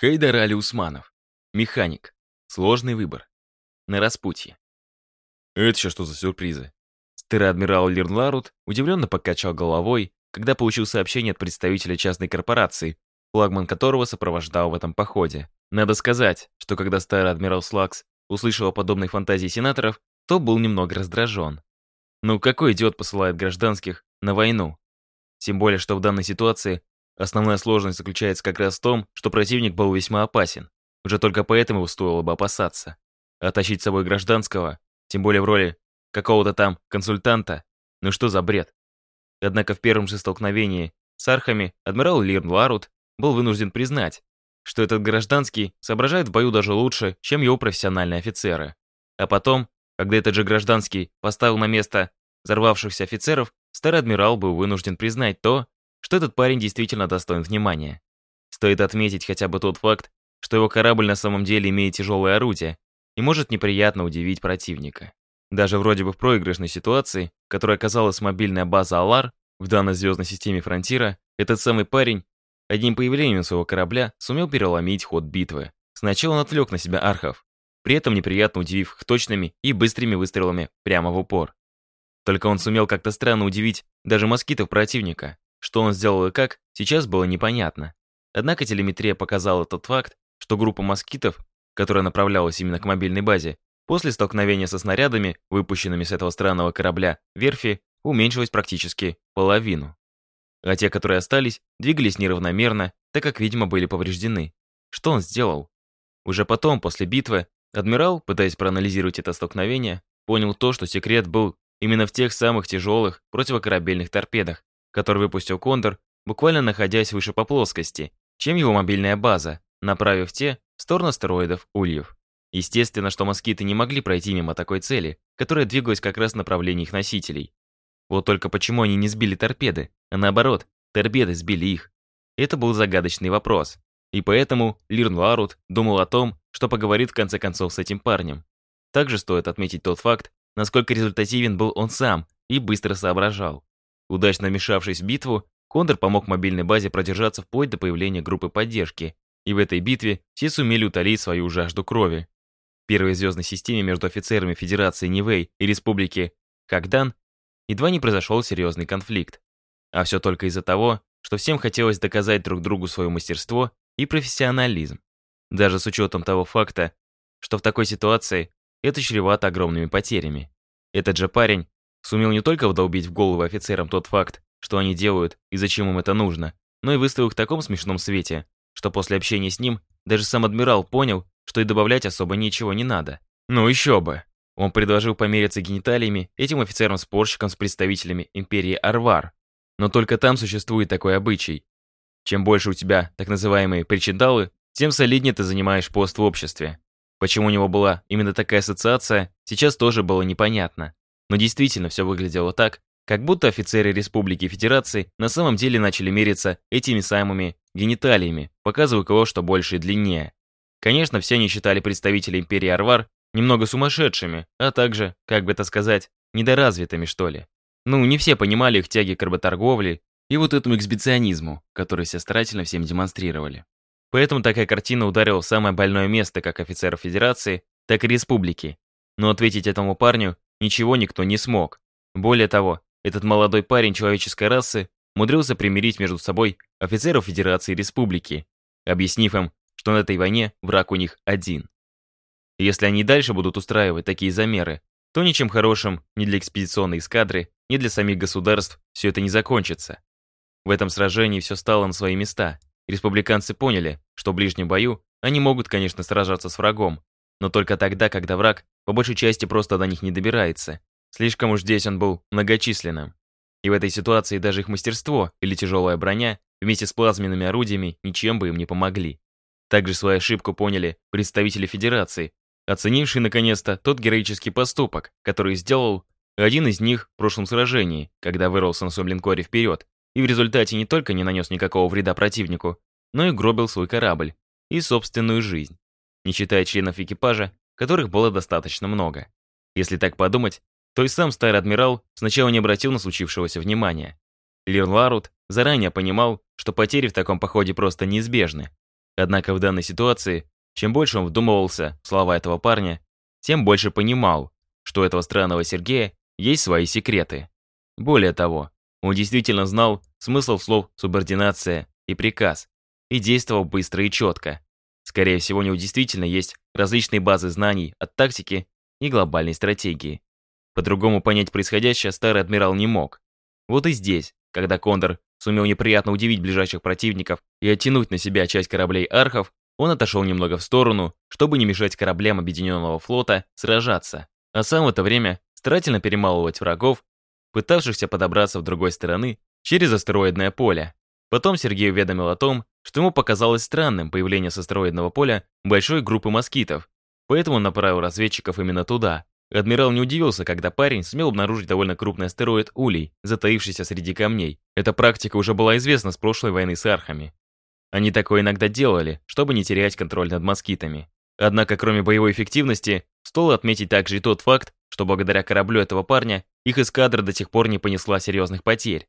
Кейдар Али Усманов. Механик. Сложный выбор. На распутье. Это еще что за сюрпризы? Старый адмирал Лирнларут удивленно покачал головой, когда получил сообщение от представителя частной корпорации, флагман которого сопровождал в этом походе. Надо сказать, что когда старый адмирал Слакс услышал о подобной фантазии сенаторов, то был немного раздражен. Ну какой идиот посылает гражданских на войну? Тем более, что в данной ситуации Основная сложность заключается как раз в том, что противник был весьма опасен. Уже только поэтому его стоило бы опасаться. А тащить с собой гражданского, тем более в роли какого-то там консультанта, ну что за бред? Однако в первом же столкновении с архами адмирал Лирн Ларут был вынужден признать, что этот гражданский соображает в бою даже лучше, чем его профессиональные офицеры. А потом, когда этот же гражданский поставил на место взорвавшихся офицеров, старый адмирал был вынужден признать то, что этот парень действительно достоин внимания. Стоит отметить хотя бы тот факт, что его корабль на самом деле имеет тяжелое орудие и может неприятно удивить противника. Даже вроде бы в проигрышной ситуации, которой оказалась мобильная база Алар в данной звездной системе Фронтира, этот самый парень одним появлением своего корабля сумел переломить ход битвы. Сначала он отвлек на себя архов, при этом неприятно удивив их точными и быстрыми выстрелами прямо в упор. Только он сумел как-то странно удивить даже москитов противника, что он сделал и как, сейчас было непонятно. Однако телеметрия показала тот факт, что группа москитов, которая направлялась именно к мобильной базе, после столкновения со снарядами, выпущенными с этого странного корабля верфи, уменьшилась практически половину. А те, которые остались, двигались неравномерно, так как, видимо, были повреждены. Что он сделал? Уже потом, после битвы, адмирал, пытаясь проанализировать это столкновение, понял то, что секрет был именно в тех самых тяжелых противокорабельных торпедах, который выпустил Кондор, буквально находясь выше по плоскости, чем его мобильная база, направив те в сторону астероидов Ульев. Естественно, что москиты не могли пройти мимо такой цели, которая двигалась как раз в направлении их носителей. Вот только почему они не сбили торпеды, а наоборот, торпеды сбили их? Это был загадочный вопрос. И поэтому Лирн Ларут думал о том, что поговорит в конце концов с этим парнем. Также стоит отметить тот факт, насколько результативен был он сам и быстро соображал. Удачно вмешавшись в битву, Кондор помог мобильной базе продержаться вплоть до появления группы поддержки, и в этой битве все сумели утолить свою жажду крови. В первой звездной системе между офицерами Федерации Нивэй и Республики Кагдан едва не произошел серьезный конфликт. А все только из-за того, что всем хотелось доказать друг другу свое мастерство и профессионализм. Даже с учетом того факта, что в такой ситуации это чревато огромными потерями. Этот же парень Сумел не только вдолбить в голову офицерам тот факт, что они делают и зачем им это нужно, но и выставил их в таком смешном свете, что после общения с ним даже сам адмирал понял, что и добавлять особо ничего не надо. Ну еще бы. Он предложил помериться гениталиями этим офицерам-спорщикам с представителями империи Арвар. Но только там существует такой обычай. Чем больше у тебя так называемые причиндалы, тем солиднее ты занимаешь пост в обществе. Почему у него была именно такая ассоциация, сейчас тоже было непонятно. Но действительно все выглядело так, как будто офицеры Республики Федерации на самом деле начали мериться этими самыми гениталиями, показывая кого что больше и длиннее. Конечно, все они считали представителей империи Арвар немного сумасшедшими, а также, как бы это сказать, недоразвитыми, что ли. Ну, не все понимали их тяги к работорговле и вот этому эксбиционизму, который все старательно всем демонстрировали. Поэтому такая картина ударила в самое больное место как офицеров Федерации, так и Республики. Но ответить этому парню ничего никто не смог. Более того, этот молодой парень человеческой расы умудрился примирить между собой офицеров Федерации Республики, объяснив им, что на этой войне враг у них один. Если они дальше будут устраивать такие замеры, то ничем хорошим ни для экспедиционной эскадры, ни для самих государств все это не закончится. В этом сражении все стало на свои места. Республиканцы поняли, что в ближнем бою они могут, конечно, сражаться с врагом, но только тогда, когда враг по большей части просто до них не добирается. Слишком уж здесь он был многочисленным. И в этой ситуации даже их мастерство или тяжелая броня вместе с плазменными орудиями ничем бы им не помогли. Также свою ошибку поняли представители Федерации, оценившие наконец-то тот героический поступок, который сделал один из них в прошлом сражении, когда вырвался на своем линкоре вперед, и в результате не только не нанес никакого вреда противнику, но и гробил свой корабль и собственную жизнь не считая членов экипажа, которых было достаточно много. Если так подумать, то и сам старый адмирал сначала не обратил на случившегося внимания. Лирн Ларут заранее понимал, что потери в таком походе просто неизбежны. Однако в данной ситуации, чем больше он вдумывался в слова этого парня, тем больше понимал, что у этого странного Сергея есть свои секреты. Более того, он действительно знал смысл слов «субординация» и «приказ» и действовал быстро и четко. Скорее всего, у него действительно есть различные базы знаний от тактики и глобальной стратегии. По-другому понять происходящее старый адмирал не мог. Вот и здесь, когда Кондор сумел неприятно удивить ближайших противников и оттянуть на себя часть кораблей архов, он отошел немного в сторону, чтобы не мешать кораблям Объединенного флота сражаться, а сам в это время старательно перемалывать врагов, пытавшихся подобраться в другой стороны через астероидное поле. Потом Сергей уведомил о том, что ему показалось странным появление с астероидного поля большой группы москитов, поэтому он направил разведчиков именно туда. Адмирал не удивился, когда парень сумел обнаружить довольно крупный астероид Улей, затаившийся среди камней. Эта практика уже была известна с прошлой войны с архами. Они такое иногда делали, чтобы не терять контроль над москитами. Однако, кроме боевой эффективности, стоило отметить также и тот факт, что благодаря кораблю этого парня их эскадра до сих пор не понесла серьезных потерь.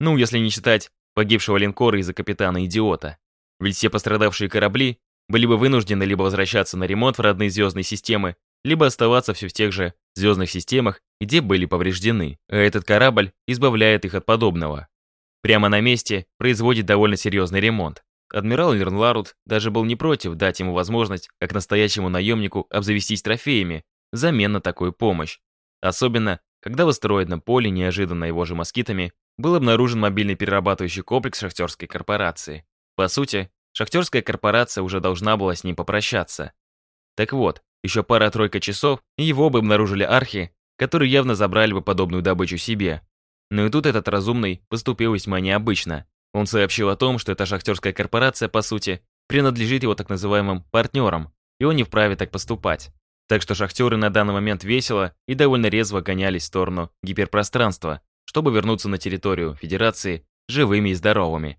Ну, если не считать погибшего линкора из-за капитана-идиота. Ведь все пострадавшие корабли были бы вынуждены либо возвращаться на ремонт в родные звездные системы, либо оставаться все в тех же звездных системах, где были повреждены, а этот корабль избавляет их от подобного. Прямо на месте производит довольно серьезный ремонт. Адмирал Лернларут даже был не против дать ему возможность, как настоящему наемнику, обзавестись трофеями, взамен на такую помощь. Особенно, когда в астероидном поле, неожиданно его же москитами, был обнаружен мобильный перерабатывающий комплекс шахтерской корпорации. По сути, шахтерская корпорация уже должна была с ним попрощаться. Так вот, еще пара-тройка часов, и его бы обнаружили архи, которые явно забрали бы подобную добычу себе. Но и тут этот разумный поступил весьма необычно. Он сообщил о том, что эта шахтерская корпорация, по сути, принадлежит его так называемым партнерам, и он не вправе так поступать. Так что шахтеры на данный момент весело и довольно резво гонялись в сторону гиперпространства, чтобы вернуться на территорию Федерации живыми и здоровыми.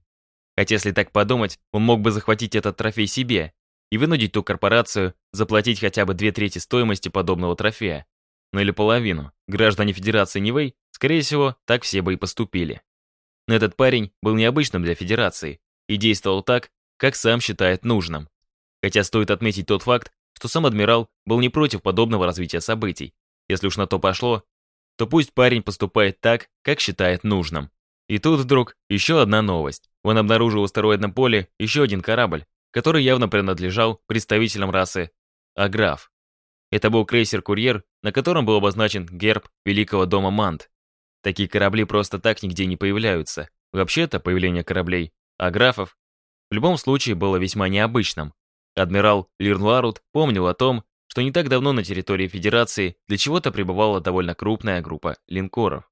Хотя если так подумать, он мог бы захватить этот трофей себе и вынудить ту корпорацию заплатить хотя бы две трети стоимости подобного трофея. Ну или половину. Граждане Федерации Нивэй, скорее всего, так все бы и поступили. Но этот парень был необычным для Федерации и действовал так, как сам считает нужным. Хотя стоит отметить тот факт, что сам адмирал был не против подобного развития событий. Если уж на то пошло, то пусть парень поступает так, как считает нужным. И тут вдруг еще одна новость. Он обнаружил в астероидном поле еще один корабль, который явно принадлежал представителям расы Аграф. Это был крейсер-курьер, на котором был обозначен герб Великого дома Мант. Такие корабли просто так нигде не появляются. Вообще-то появление кораблей Аграфов в любом случае было весьма необычным. Адмирал Лирнларут помнил о том, что не так давно на территории Федерации для чего-то пребывала довольно крупная группа линкоров.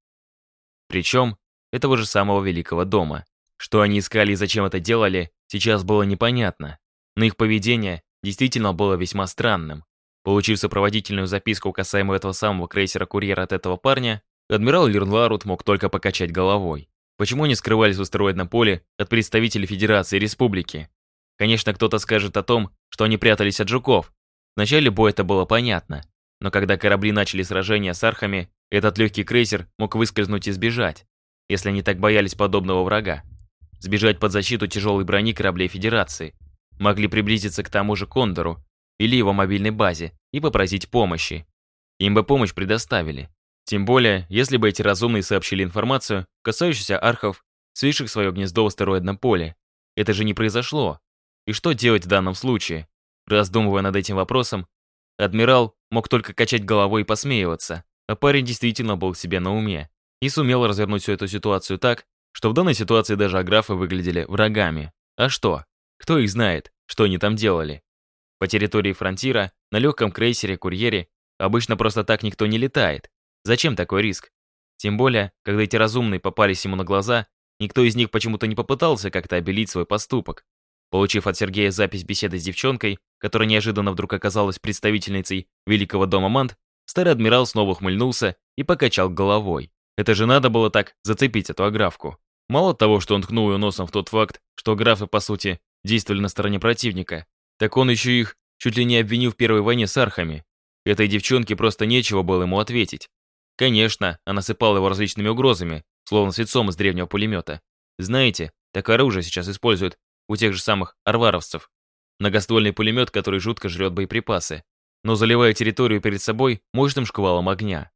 Причем этого же самого Великого дома. Что они искали и зачем это делали, сейчас было непонятно. Но их поведение действительно было весьма странным. Получив сопроводительную записку касаемо этого самого крейсера-курьера от этого парня, адмирал Лирнларут мог только покачать головой. Почему они скрывались в астероидном поле от представителей Федерации Республики? Конечно, кто-то скажет о том, что они прятались от жуков, в начале боя это было понятно, но когда корабли начали сражение с архами, этот легкий крейсер мог выскользнуть и сбежать, если они так боялись подобного врага. Сбежать под защиту тяжелой брони кораблей Федерации. Могли приблизиться к тому же Кондору или его мобильной базе и попросить помощи. Им бы помощь предоставили. Тем более, если бы эти разумные сообщили информацию, касающуюся архов, свивших свое гнездо в астероидном поле. Это же не произошло. И что делать в данном случае? Раздумывая над этим вопросом, адмирал мог только качать головой и посмеиваться, а парень действительно был себе на уме и сумел развернуть всю эту ситуацию так, что в данной ситуации даже аграфы выглядели врагами. А что? Кто их знает, что они там делали? По территории фронтира, на легком крейсере-курьере, обычно просто так никто не летает. Зачем такой риск? Тем более, когда эти разумные попались ему на глаза, никто из них почему-то не попытался как-то обелить свой поступок. Получив от Сергея запись беседы с девчонкой, которая неожиданно вдруг оказалась представительницей Великого дома Мант, старый адмирал снова ухмыльнулся и покачал головой. Это же надо было так зацепить эту аграфку. Мало того, что он ткнул ее носом в тот факт, что графы, по сути, действовали на стороне противника, так он еще их чуть ли не обвинил в первой войне с архами. Этой девчонке просто нечего было ему ответить. Конечно, она сыпала его различными угрозами, словно свецом из древнего пулемета. Знаете, такое оружие сейчас используют у тех же самых арваровцев. многоствольный пулемет, который жутко жрет боеприпасы, но заливая территорию перед собой мощным шквалом огня.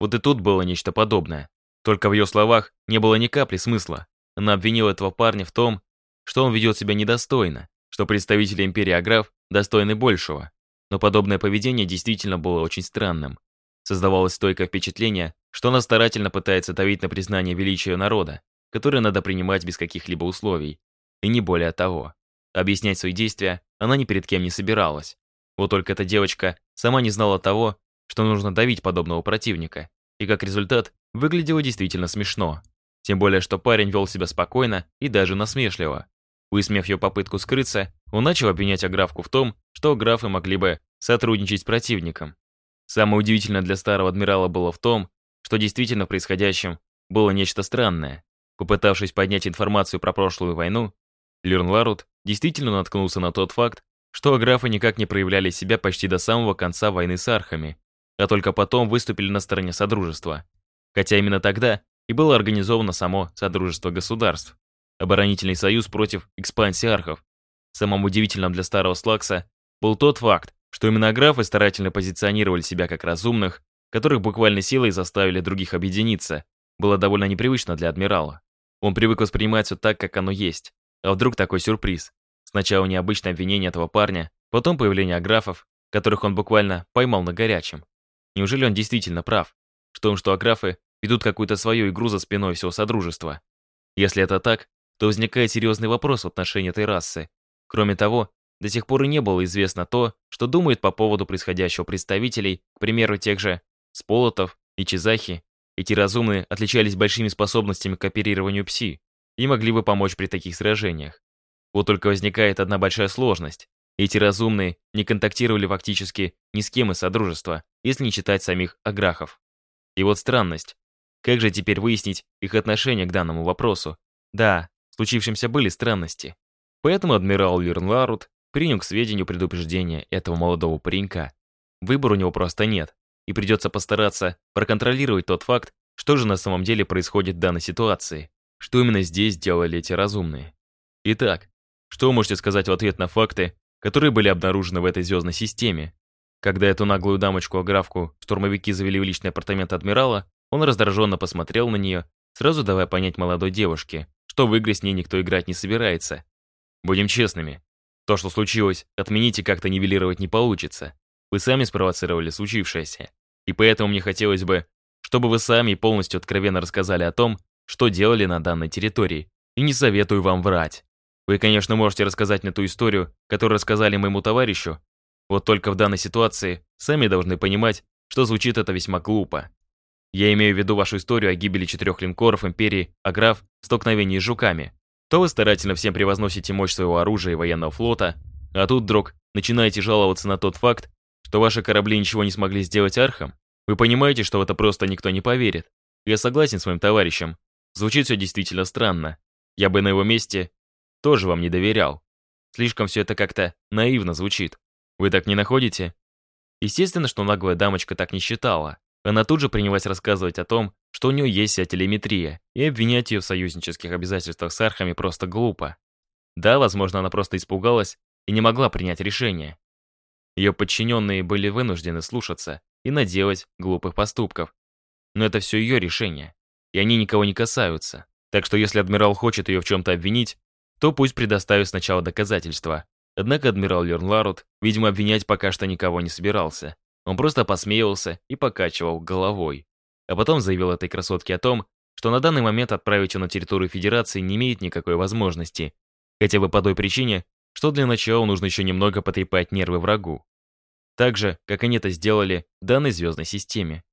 Вот и тут было нечто подобное. Только в ее словах не было ни капли смысла. Она обвинила этого парня в том, что он ведет себя недостойно, что представители империи Аграф достойны большего. Но подобное поведение действительно было очень странным. Создавалось стойкое впечатление, что она старательно пытается давить на признание величия народа, которое надо принимать без каких-либо условий. И не более того. Объяснять свои действия она ни перед кем не собиралась. Вот только эта девочка сама не знала того, что нужно давить подобного противника, и как результат выглядело действительно смешно. Тем более, что парень вел себя спокойно и даже насмешливо. Высмеяв ее попытку скрыться, он начал обвинять Аграфку в том, что графы могли бы сотрудничать с противником. Самое удивительное для старого адмирала было в том, что действительно в происходящем было нечто странное. Попытавшись поднять информацию про прошлую войну, Лернларут действительно наткнулся на тот факт, что аграфы никак не проявляли себя почти до самого конца войны с архами, а только потом выступили на стороне Содружества. Хотя именно тогда и было организовано само Содружество государств, оборонительный союз против экспансии архов. Самым удивительным для старого Слакса был тот факт, что именно графы старательно позиционировали себя как разумных, которых буквально силой заставили других объединиться, было довольно непривычно для адмирала. Он привык воспринимать все так, как оно есть. А вдруг такой сюрприз? Сначала необычное обвинение этого парня, потом появление аграфов, которых он буквально поймал на горячем. Неужели он действительно прав? В том, что аграфы ведут какую-то свою игру за спиной всего Содружества. Если это так, то возникает серьезный вопрос в отношении этой расы. Кроме того, до сих пор и не было известно то, что думают по поводу происходящего представителей, к примеру, тех же Сполотов и Чизахи. Эти разумные отличались большими способностями к оперированию пси и могли бы помочь при таких сражениях. Вот только возникает одна большая сложность. Эти разумные не контактировали фактически ни с кем из Содружества, если не считать самих аграхов. И вот странность. Как же теперь выяснить их отношение к данному вопросу? Да, в случившемся были странности. Поэтому адмирал Лирнларут принял к сведению предупреждение этого молодого паренька. Выбора у него просто нет, и придется постараться проконтролировать тот факт, что же на самом деле происходит в данной ситуации, что именно здесь делали эти разумные. Итак, что можете сказать в ответ на факты, которые были обнаружены в этой звездной системе? Когда эту наглую дамочку-аграфку штурмовики завели в личный апартамент адмирала, он раздраженно посмотрел на нее, сразу давая понять молодой девушке, что в игры с ней никто играть не собирается. Будем честными. То, что случилось, отменить и как-то нивелировать не получится. Вы сами спровоцировали случившееся. И поэтому мне хотелось бы, чтобы вы сами полностью откровенно рассказали о том, что делали на данной территории. И не советую вам врать. Вы, конечно, можете рассказать мне ту историю, которую рассказали моему товарищу. Вот только в данной ситуации сами должны понимать, что звучит это весьма глупо. Я имею в виду вашу историю о гибели четырех линкоров Империи Аграф столкновении с жуками. То вы старательно всем превозносите мощь своего оружия и военного флота, а тут вдруг начинаете жаловаться на тот факт, что ваши корабли ничего не смогли сделать архам. Вы понимаете, что в это просто никто не поверит. Я согласен с моим товарищем. Звучит все действительно странно. Я бы на его месте тоже вам не доверял. Слишком все это как-то наивно звучит. Вы так не находите? Естественно, что наглая дамочка так не считала. Она тут же принялась рассказывать о том, что у нее есть вся телеметрия, и обвинять ее в союзнических обязательствах с архами просто глупо. Да, возможно, она просто испугалась и не могла принять решение. Ее подчиненные были вынуждены слушаться и наделать глупых поступков. Но это все ее решение, и они никого не касаются. Так что если адмирал хочет ее в чем-то обвинить, то пусть предоставит сначала доказательства. Однако адмирал Лернларут, видимо, обвинять пока что никого не собирался. Он просто посмеивался и покачивал головой. А потом заявил этой красотке о том, что на данный момент отправить ее на территорию Федерации не имеет никакой возможности. Хотя бы по той причине, что для начала нужно еще немного потрепать нервы врагу. Так же, как они это сделали в данной звездной системе.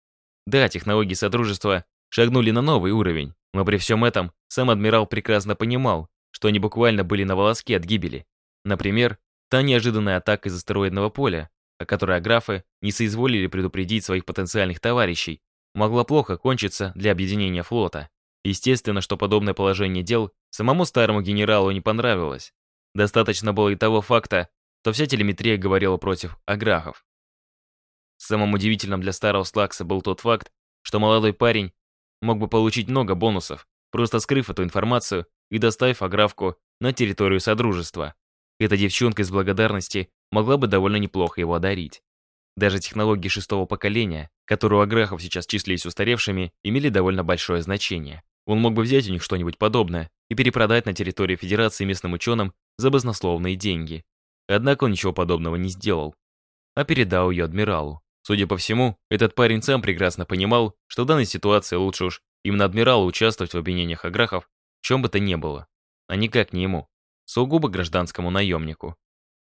Да, технологии Содружества шагнули на новый уровень, но при всем этом сам адмирал прекрасно понимал, что они буквально были на волоске от гибели. Например, та неожиданная атака из астероидного поля, о которой аграфы не соизволили предупредить своих потенциальных товарищей, могла плохо кончиться для объединения флота. Естественно, что подобное положение дел самому старому генералу не понравилось. Достаточно было и того факта, что вся телеметрия говорила против аграфов. Самым удивительным для старого Слакса был тот факт, что молодой парень мог бы получить много бонусов, просто скрыв эту информацию и доставив аграфку на территорию Содружества. эта девчонка из благодарности могла бы довольно неплохо его одарить. Даже технологии шестого поколения, которые у аграхов сейчас числились устаревшими, имели довольно большое значение. Он мог бы взять у них что-нибудь подобное и перепродать на территории Федерации местным ученым за баснословные деньги. Однако он ничего подобного не сделал, а передал ее адмиралу. Судя по всему, этот парень сам прекрасно понимал, что в данной ситуации лучше уж именно адмиралу участвовать в обвинениях аграхов, в чем бы то ни было, а никак не ему, сугубо гражданскому наемнику.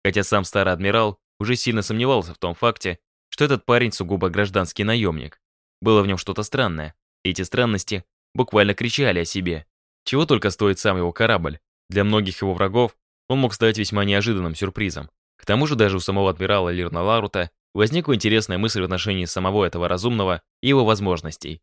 Хотя сам старый адмирал уже сильно сомневался в том факте, что этот парень сугубо гражданский наемник. Было в нем что-то странное, и эти странности буквально кричали о себе. Чего только стоит сам его корабль. Для многих его врагов он мог стать весьма неожиданным сюрпризом. К тому же даже у самого адмирала Лирна Ларута возникла интересная мысль в отношении самого этого разумного и его возможностей.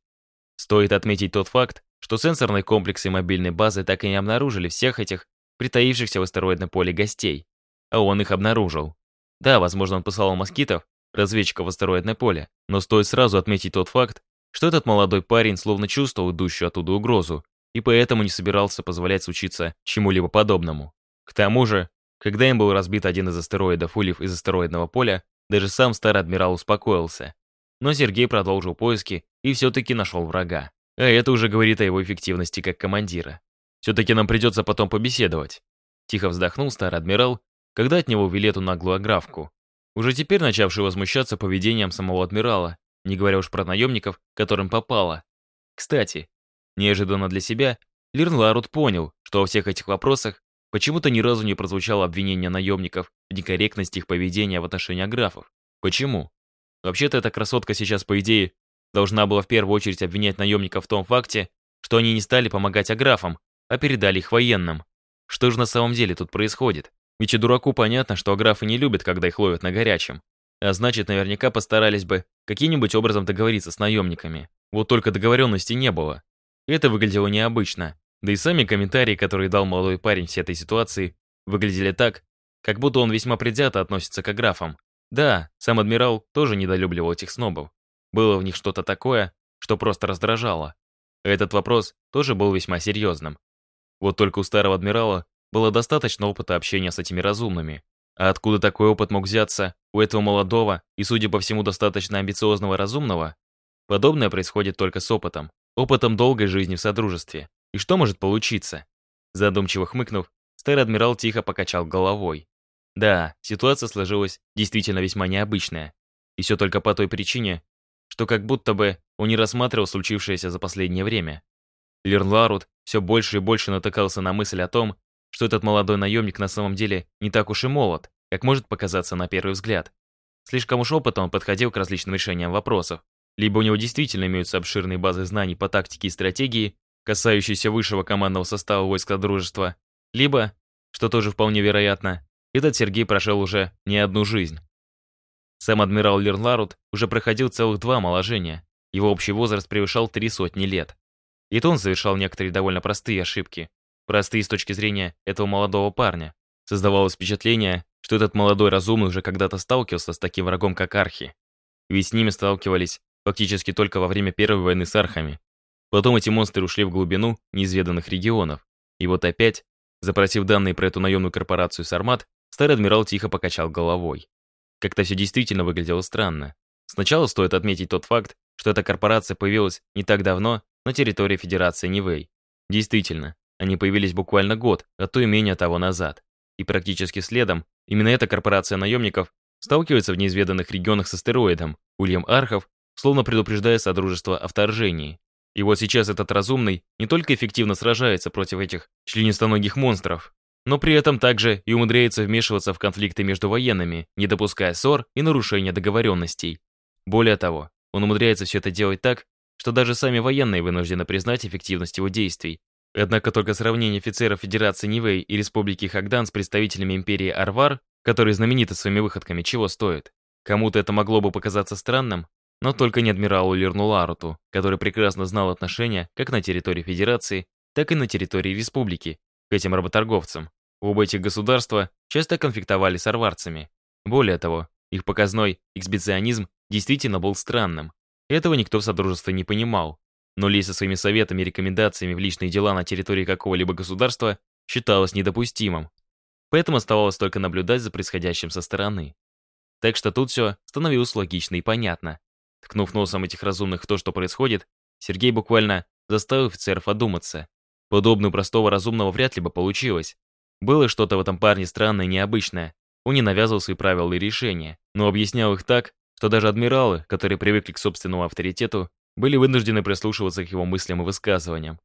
Стоит отметить тот факт, что сенсорные комплексы мобильной базы так и не обнаружили всех этих притаившихся в астероидном поле гостей. А он их обнаружил. Да, возможно, он посылал москитов, разведчиков в астероидное поле, но стоит сразу отметить тот факт, что этот молодой парень словно чувствовал идущую оттуда угрозу, и поэтому не собирался позволять случиться чему-либо подобному. К тому же, когда им был разбит один из астероидов Ульев из астероидного поля, даже сам старый адмирал успокоился. Но Сергей продолжил поиски и все-таки нашел врага. А это уже говорит о его эффективности как командира. Все-таки нам придется потом побеседовать. Тихо вздохнул старый адмирал, когда от него увели эту наглую аграфку. Уже теперь начавший возмущаться поведением самого адмирала, не говоря уж про наемников, которым попало. Кстати, неожиданно для себя, Лирн Ларут понял, что во всех этих вопросах почему-то ни разу не прозвучало обвинение наемников в некорректности их поведения в отношении аграфов. Почему? Вообще-то эта красотка сейчас, по идее, должна была в первую очередь обвинять наемников в том факте, что они не стали помогать аграфам, а передали их военным. Что же на самом деле тут происходит? Ведь и дураку понятно, что аграфы не любят, когда их ловят на горячем. А значит, наверняка постарались бы каким-нибудь образом договориться с наемниками. Вот только договоренности не было. Это выглядело необычно. Да и сами комментарии, которые дал молодой парень всей этой ситуации, выглядели так, как будто он весьма предвзято относится к аграфам. Да, сам адмирал тоже недолюбливал этих снобов. Было в них что-то такое, что просто раздражало. Этот вопрос тоже был весьма серьезным. Вот только у старого адмирала было достаточно опыта общения с этими разумными. А откуда такой опыт мог взяться у этого молодого и, судя по всему, достаточно амбициозного разумного? Подобное происходит только с опытом. Опытом долгой жизни в Содружестве. И что может получиться? Задумчиво хмыкнув, старый адмирал тихо покачал головой. Да, ситуация сложилась действительно весьма необычная. И все только по той причине, что как будто бы он не рассматривал случившееся за последнее время. Лернларут все больше и больше натыкался на мысль о том, что этот молодой наемник на самом деле не так уж и молод, как может показаться на первый взгляд. Слишком уж опытом он подходил к различным решениям вопросов. Либо у него действительно имеются обширные базы знаний по тактике и стратегии, касающиеся высшего командного состава войска дружества, либо, что тоже вполне вероятно, этот Сергей прошел уже не одну жизнь. Сам адмирал Лернларут уже проходил целых два омоложения. Его общий возраст превышал три сотни лет. И то он совершал некоторые довольно простые ошибки, Простые с точки зрения этого молодого парня. Создавалось впечатление, что этот молодой разумный уже когда-то сталкивался с таким врагом, как архи. Ведь с ними сталкивались фактически только во время Первой войны с архами. Потом эти монстры ушли в глубину неизведанных регионов. И вот опять, запросив данные про эту наемную корпорацию Сармат, старый адмирал тихо покачал головой. Как-то все действительно выглядело странно. Сначала стоит отметить тот факт, что эта корпорация появилась не так давно на территории Федерации Нивэй. Действительно, они появились буквально год, а то и менее того назад. И практически следом именно эта корпорация наемников сталкивается в неизведанных регионах с астероидом, ульем архов, словно предупреждая Содружество о вторжении. И вот сейчас этот разумный не только эффективно сражается против этих членистоногих монстров, но при этом также и умудряется вмешиваться в конфликты между военными, не допуская ссор и нарушения договоренностей. Более того, он умудряется все это делать так, что даже сами военные вынуждены признать эффективность его действий, Однако только сравнение офицеров Федерации Нивэй и Республики Хагдан с представителями Империи Арвар, которые знамениты своими выходками, чего стоит? Кому-то это могло бы показаться странным, но только не адмиралу Лернуларуту, который прекрасно знал отношения как на территории Федерации, так и на территории Республики к этим работорговцам. Оба этих государства часто конфликтовали с арварцами. Более того, их показной эксбиционизм действительно был странным. Этого никто в Содружестве не понимал, но лезть со своими советами и рекомендациями в личные дела на территории какого-либо государства считалось недопустимым. поэтому оставалось только наблюдать за происходящим со стороны. Так что тут все становилось логично и понятно. Ткнув носом этих разумных в то, что происходит, Сергей буквально заставил офицеров одуматься. Подобного простого разумного вряд ли бы получилось. Было что-то в этом парне странное и необычное. Он не навязывал свои правила и решения, но объяснял их так, что даже адмиралы, которые привыкли к собственному авторитету, были вынуждены прислушиваться к его мыслям и высказываниям.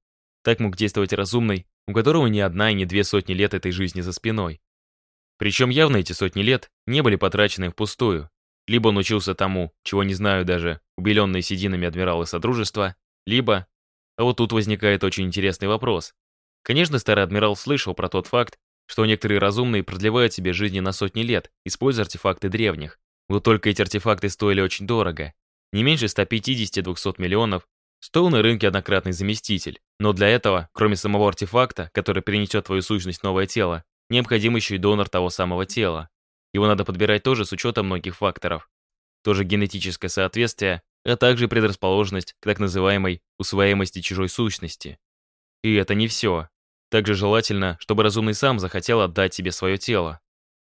Так мог действовать разумный, у которого ни одна и не две сотни лет этой жизни за спиной. Причем явно эти сотни лет не были потрачены впустую. Либо он учился тому, чего не знаю даже убеленные сединами адмиралы Содружества, либо... А вот тут возникает очень интересный вопрос. Конечно, старый адмирал слышал про тот факт, что некоторые разумные продлевают себе жизни на сотни лет, используя артефакты древних. Вот только эти артефакты стоили очень дорого. Не меньше 150-200 миллионов стоил на рынке однократный заместитель. Но для этого, кроме самого артефакта, который перенесет твою сущность новое тело, необходим еще и донор того самого тела. Его надо подбирать тоже с учетом многих факторов. Тоже генетическое соответствие, а также предрасположенность к так называемой усвояемости чужой сущности. И это не все. Также желательно, чтобы разумный сам захотел отдать тебе свое тело.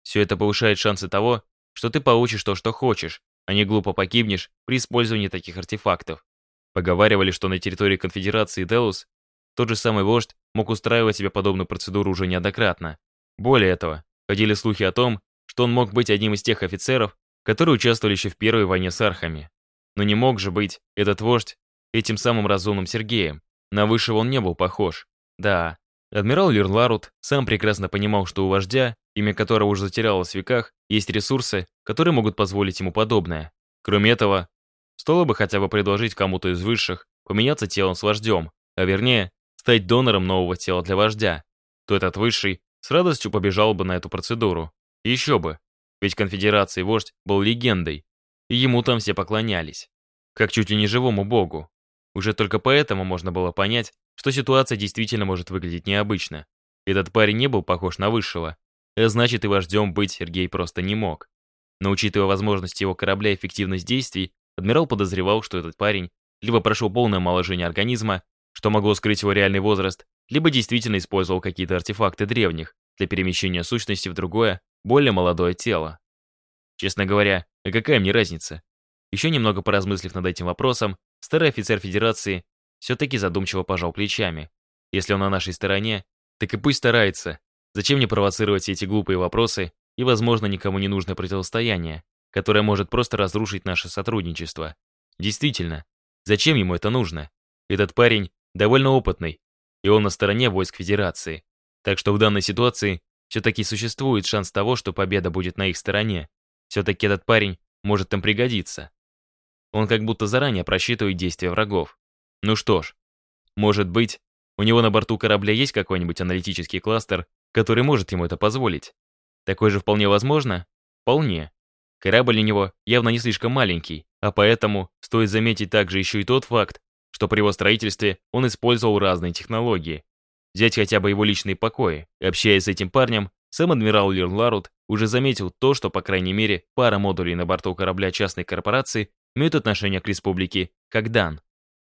Все это повышает шансы того, что ты получишь то, что хочешь, а не глупо погибнешь при использовании таких артефактов. Поговаривали, что на территории конфедерации Делус тот же самый вождь мог устраивать себе подобную процедуру уже неоднократно. Более этого, ходили слухи о том, что он мог быть одним из тех офицеров, которые участвовали еще в первой войне с архами. Но не мог же быть этот вождь этим самым разумным Сергеем. На высшего он не был похож. Да, адмирал Лирларут сам прекрасно понимал, что у вождя, имя которого уже затерялось в веках, есть ресурсы, которые могут позволить ему подобное. Кроме этого, стоило бы хотя бы предложить кому-то из высших поменяться телом с вождем, а вернее, стать донором нового тела для вождя, то этот высший с радостью побежал бы на эту процедуру. Еще бы, ведь конфедерации вождь был легендой, и ему там все поклонялись, как чуть ли не живому богу. Уже только поэтому можно было понять, что ситуация действительно может выглядеть необычно. Этот парень не был похож на высшего, а значит и вождем быть Сергей просто не мог. Но учитывая возможности его корабля и эффективность действий, адмирал подозревал, что этот парень либо прошел полное омоложение организма, что могло скрыть его реальный возраст, либо действительно использовал какие-то артефакты древних для перемещения сущности в другое, более молодое тело. Честно говоря, а какая мне разница? Еще немного поразмыслив над этим вопросом, старый офицер Федерации все-таки задумчиво пожал плечами. Если он на нашей стороне, так и пусть старается. Зачем мне провоцировать все эти глупые вопросы и, возможно, никому не нужное противостояние, которое может просто разрушить наше сотрудничество? Действительно, зачем ему это нужно? Этот парень довольно опытный, и он на стороне войск Федерации. Так что в данной ситуации все-таки существует шанс того, что победа будет на их стороне. Все-таки этот парень может им пригодиться. Он как будто заранее просчитывает действия врагов. Ну что ж, может быть, у него на борту корабля есть какой-нибудь аналитический кластер, который может ему это позволить. Такое же вполне возможно? Вполне. Корабль у него явно не слишком маленький, а поэтому стоит заметить также еще и тот факт, что при его строительстве он использовал разные технологии. Взять хотя бы его личные покои. Общаясь с этим парнем, сам адмирал Лирнларут уже заметил то, что, по крайней мере, пара модулей на борту корабля частной корпорации имеют отношение к республике Кагдан.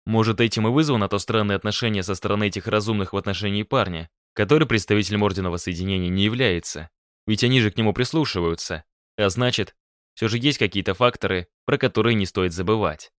Может, этим и вызвано то странное отношение со стороны этих разумных в отношении парня, который представителем Ордена Соединения не является. Ведь они же к нему прислушиваются. А значит, все же есть какие-то факторы, про которые не стоит забывать.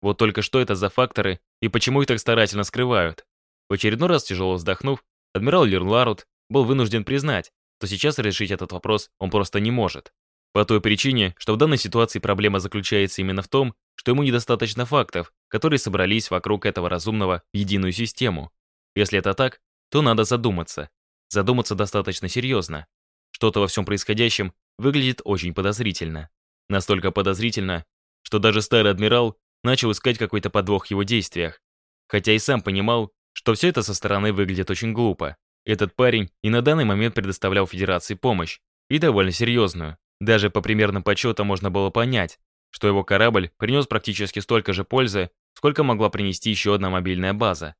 Вот только что это за факторы и почему их так старательно скрывают? В очередной раз тяжело вздохнув, адмирал Лирнларут был вынужден признать, что сейчас решить этот вопрос он просто не может. По той причине, что в данной ситуации проблема заключается именно в том, что ему недостаточно фактов, которые собрались вокруг этого разумного в единую систему. Если это так, то надо задуматься. Задуматься достаточно серьезно. Что-то во всем происходящем выглядит очень подозрительно. Настолько подозрительно, что даже старый адмирал начал искать какой-то подвох в его действиях. Хотя и сам понимал, что все это со стороны выглядит очень глупо. Этот парень и на данный момент предоставлял Федерации помощь, и довольно серьезную. Даже по примерным подсчетам можно было понять, что его корабль принес практически столько же пользы, сколько могла принести еще одна мобильная база.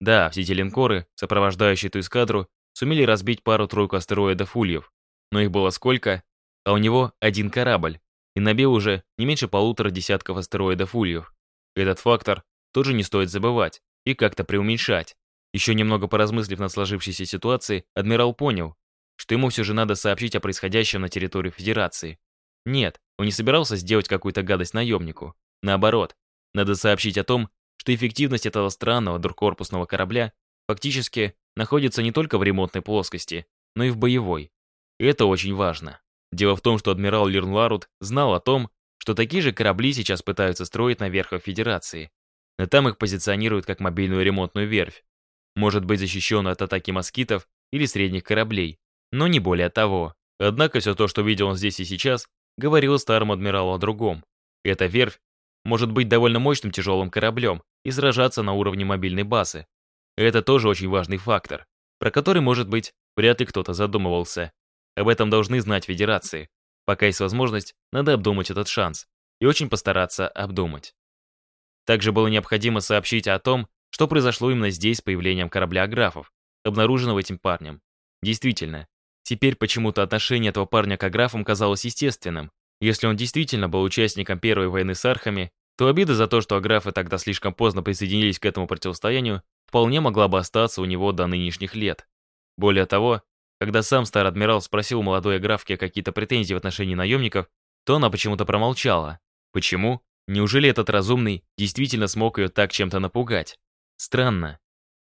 Да, все эти линкоры, сопровождающие эту эскадру, сумели разбить пару-тройку астероидов ульев. Но их было сколько? А у него один корабль и набил уже не меньше полутора десятков астероидов ульев. Этот фактор тоже не стоит забывать и как-то преуменьшать. Еще немного поразмыслив над сложившейся ситуацией, адмирал понял, что ему все же надо сообщить о происходящем на территории Федерации. Нет, он не собирался сделать какую-то гадость наемнику. Наоборот, надо сообщить о том, что эффективность этого странного двухкорпусного корабля фактически находится не только в ремонтной плоскости, но и в боевой. И это очень важно. Дело в том, что адмирал Лирнларут знал о том, что такие же корабли сейчас пытаются строить на верхах Федерации. Но там их позиционируют как мобильную ремонтную верфь. Может быть защищенную от атаки москитов или средних кораблей, но не более того. Однако все то, что видел он здесь и сейчас, говорило старому адмиралу о другом. Эта верфь может быть довольно мощным тяжелым кораблем и сражаться на уровне мобильной базы. Это тоже очень важный фактор, про который, может быть, вряд ли кто-то задумывался. Об этом должны знать федерации. Пока есть возможность, надо обдумать этот шанс. И очень постараться обдумать. Также было необходимо сообщить о том, что произошло именно здесь с появлением корабля Аграфов, обнаруженного этим парнем. Действительно, теперь почему-то отношение этого парня к Аграфам казалось естественным. Если он действительно был участником Первой войны с Архами, то обида за то, что Аграфы тогда слишком поздно присоединились к этому противостоянию, вполне могла бы остаться у него до нынешних лет. Более того, когда сам старый адмирал спросил молодой Аграфки какие-то претензии в отношении наемников, то она почему-то промолчала. Почему? Неужели этот разумный действительно смог ее так чем-то напугать? Странно.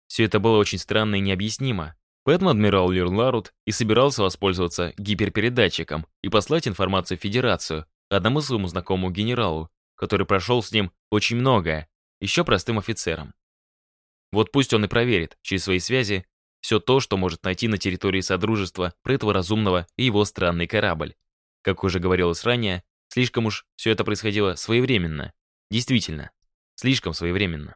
Все это было очень странно и необъяснимо. Поэтому адмирал Лирнларут и собирался воспользоваться гиперпередатчиком и послать информацию в Федерацию одному своему знакомому генералу, который прошел с ним очень многое, еще простым офицером. Вот пусть он и проверит через свои связи все то, что может найти на территории Содружества про этого разумного и его странный корабль. Как уже говорилось ранее, слишком уж все это происходило своевременно. Действительно, слишком своевременно.